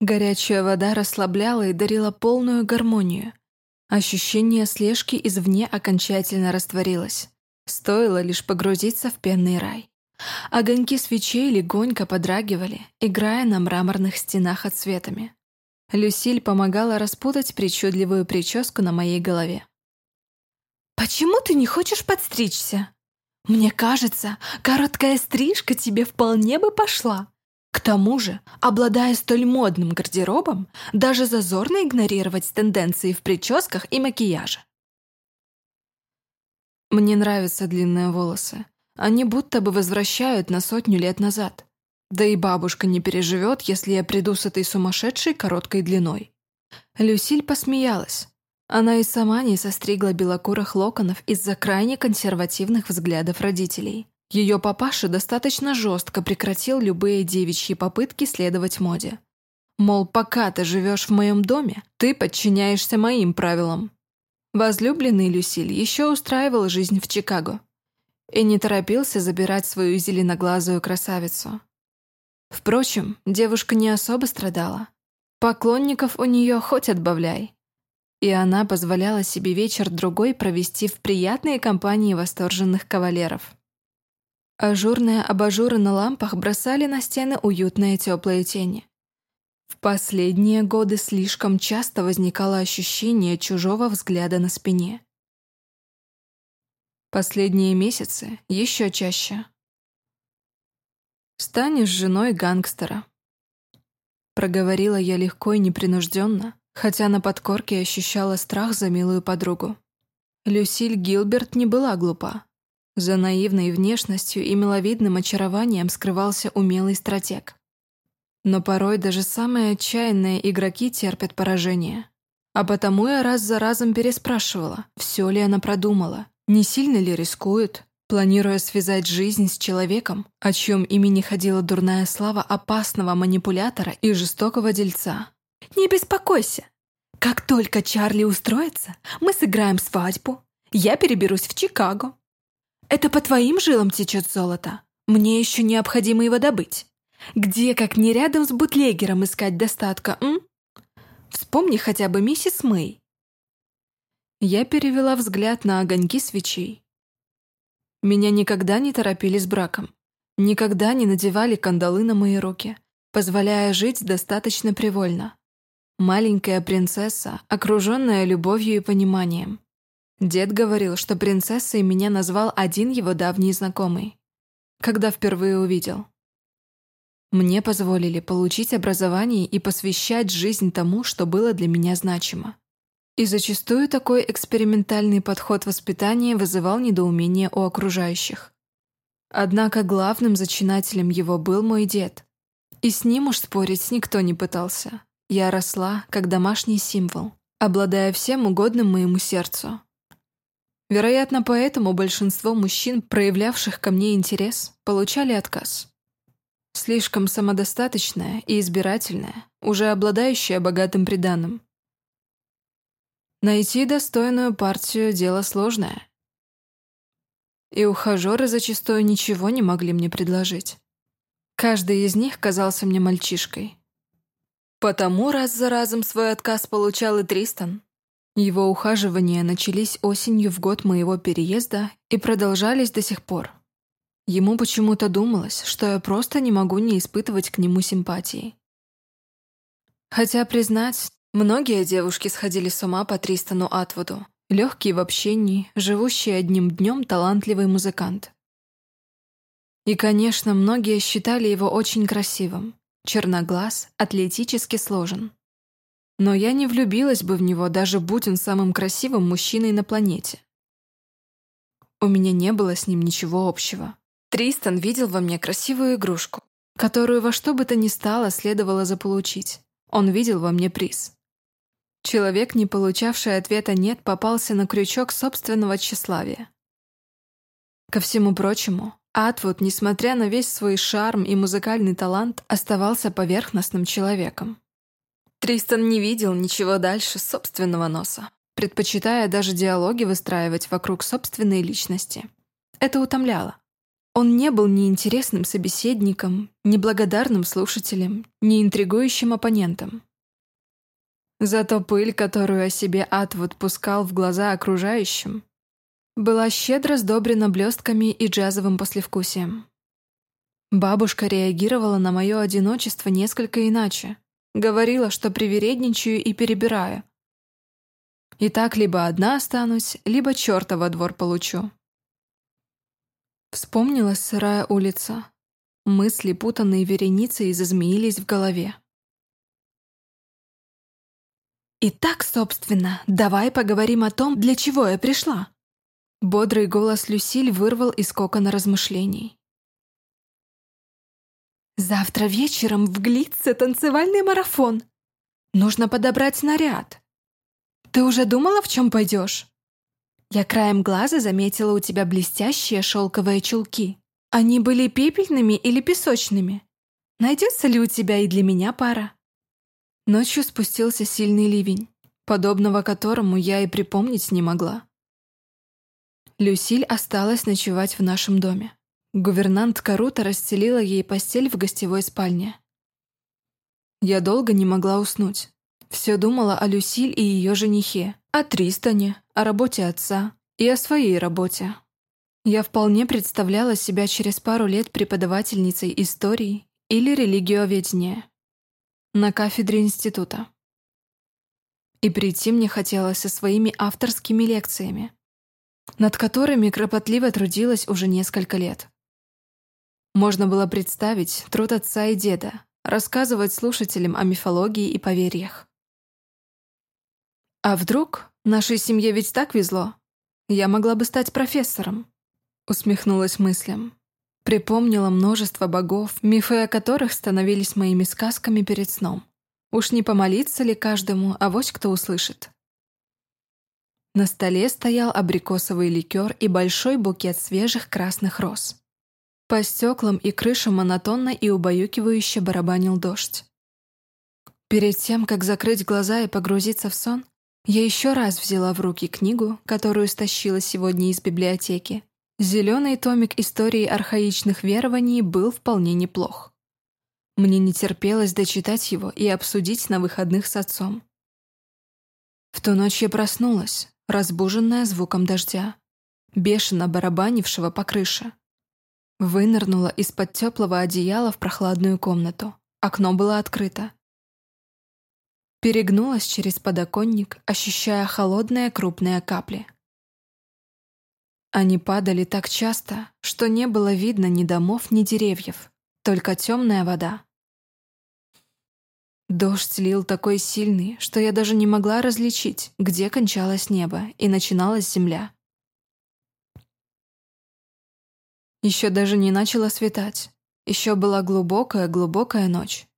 Горячая вода расслабляла и дарила полную гармонию. Ощущение слежки извне окончательно растворилось. Стоило лишь погрузиться в пенный рай. Огоньки свечей легонько подрагивали, играя на мраморных стенах отсветами. Люсиль помогала распутать причудливую прическу на моей голове. «Почему ты не хочешь подстричься? Мне кажется, короткая стрижка тебе вполне бы пошла. К тому же, обладая столь модным гардеробом, даже зазорно игнорировать тенденции в прическах и макияже. Мне нравятся длинные волосы. Они будто бы возвращают на сотню лет назад. Да и бабушка не переживет, если я приду с этой сумасшедшей короткой длиной. Люсиль посмеялась. Она и сама не состригла белокурых локонов из-за крайне консервативных взглядов родителей. Ее папаша достаточно жестко прекратил любые девичьи попытки следовать моде. Мол, пока ты живешь в моем доме, ты подчиняешься моим правилам. Возлюбленный Люсиль еще устраивал жизнь в Чикаго и не торопился забирать свою зеленоглазую красавицу. Впрочем, девушка не особо страдала. Поклонников у нее хоть отбавляй. И она позволяла себе вечер-другой провести в приятной компании восторженных кавалеров. Ажурные абажуры на лампах бросали на стены уютные теплые тени. В последние годы слишком часто возникало ощущение чужого взгляда на спине. Последние месяцы еще чаще. «Станешь женой гангстера», — проговорила я легко и непринужденно, хотя на подкорке ощущала страх за милую подругу. Люсиль Гилберт не была глупа. За наивной внешностью и миловидным очарованием скрывался умелый стратег. Но порой даже самые отчаянные игроки терпят поражение. А потому я раз за разом переспрашивала, все ли она продумала, не сильно ли рискует, планируя связать жизнь с человеком, о чьем имени ходила дурная слава опасного манипулятора и жестокого дельца. «Не беспокойся. Как только Чарли устроится, мы сыграем свадьбу. Я переберусь в Чикаго. Это по твоим жилам течет золото. Мне еще необходимо его добыть. Где, как не рядом с бутлегером, искать достатка, м? Вспомни хотя бы миссис Мэй. Я перевела взгляд на огоньки свечей. Меня никогда не торопили с браком. Никогда не надевали кандалы на мои руки, позволяя жить достаточно привольно. Маленькая принцесса, окруженная любовью и пониманием. Дед говорил, что принцессой меня назвал один его давний знакомый, когда впервые увидел. Мне позволили получить образование и посвящать жизнь тому, что было для меня значимо. И зачастую такой экспериментальный подход воспитания вызывал недоумение у окружающих. Однако главным зачинателем его был мой дед. И с ним уж спорить никто не пытался. Я росла, как домашний символ, обладая всем угодным моему сердцу. Вероятно, поэтому большинство мужчин, проявлявших ко мне интерес, получали отказ. Слишком самодостаточная и избирательная, уже обладающая богатым приданым. Найти достойную партию – дело сложное. И ухажеры зачастую ничего не могли мне предложить. Каждый из них казался мне мальчишкой. Потому раз за разом свой отказ получал и Тристан. Его ухаживания начались осенью в год моего переезда и продолжались до сих пор. Ему почему-то думалось, что я просто не могу не испытывать к нему симпатии. Хотя, признать, многие девушки сходили с ума по Тристану Атвуду. Легкий в общении, живущий одним днем талантливый музыкант. И, конечно, многие считали его очень красивым. Черноглаз, атлетически сложен. Но я не влюбилась бы в него, даже будь он самым красивым мужчиной на планете. У меня не было с ним ничего общего. Тристан видел во мне красивую игрушку, которую во что бы то ни стало следовало заполучить. Он видел во мне приз. Человек, не получавший ответа «нет», попался на крючок собственного тщеславия. Ко всему прочему, Атвуд, несмотря на весь свой шарм и музыкальный талант, оставался поверхностным человеком. Тристан не видел ничего дальше собственного носа, предпочитая даже диалоги выстраивать вокруг собственной личности. Это утомляло. Он не был ни интересным собеседником, ни благодарным слушателем, ни интригующим оппонентом. Зато пыль, которую о себе Атвуд пускал в глаза окружающим, была щедро сдобрена блестками и джазовым послевкусием. Бабушка реагировала на мое одиночество несколько иначе. Говорила, что привередничаю и перебираю. И так либо одна останусь, либо черта во двор получу. Вспомнилась сырая улица. Мысли, путанные вереницей, зазмеились в голове. «Итак, собственно, давай поговорим о том, для чего я пришла». Бодрый голос Люсиль вырвал из кокона размышлений. «Завтра вечером в Глитце танцевальный марафон. Нужно подобрать наряд. Ты уже думала, в чем пойдешь?» Я краем глаза заметила у тебя блестящие шелковые чулки. Они были пепельными или песочными? Найдется ли у тебя и для меня пара? Ночью спустился сильный ливень, подобного которому я и припомнить не могла. Люсиль осталась ночевать в нашем доме. Гувернантка Рута расстелила ей постель в гостевой спальне. Я долго не могла уснуть. Все думала о Люсиль и ее женихе, о Тристане, о работе отца и о своей работе. Я вполне представляла себя через пару лет преподавательницей истории или религиоведения на кафедре института. И прийти мне хотелось со своими авторскими лекциями, над которыми кропотливо трудилась уже несколько лет. Можно было представить труд отца и деда, рассказывать слушателям о мифологии и поверьях. А вдруг нашей семье ведь так везло? Я могла бы стать профессором. Усмехнулась мыслям. Припомнила множество богов, мифы о которых становились моими сказками перед сном. Уж не помолиться ли каждому, а вось кто услышит. На столе стоял абрикосовый ликер и большой букет свежих красных роз. По стеклам и крышам монотонно и убаюкивающе барабанил дождь. Перед тем, как закрыть глаза и погрузиться в сон, я еще раз взяла в руки книгу, которую стащила сегодня из библиотеки. Зеленый томик истории архаичных верований был вполне неплох. Мне не терпелось дочитать его и обсудить на выходных с отцом. В ту ночь я проснулась, разбуженная звуком дождя, бешено барабанившего по крыше. Вынырнула из-под теплого одеяла в прохладную комнату. Окно было открыто. Перегнулась через подоконник, ощущая холодные крупные капли. Они падали так часто, что не было видно ни домов, ни деревьев, только темная вода. Дождь лил такой сильный, что я даже не могла различить, где кончалось небо и начиналась земля. Еще даже не начало светать. Еще была глубокая-глубокая ночь.